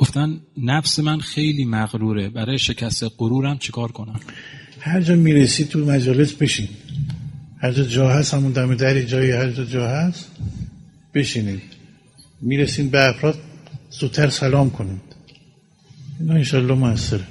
گفتن نفس من خیلی مغروره برای شکست غرورم چیکار کنم؟ هر جا می‌رسی تو مجالس بشین. هر جا جا هست همون دم دری جایی هر جا جا هست بشینید. می‌رسین به افراد زودتر سلام کنید. اینا انشالله محصره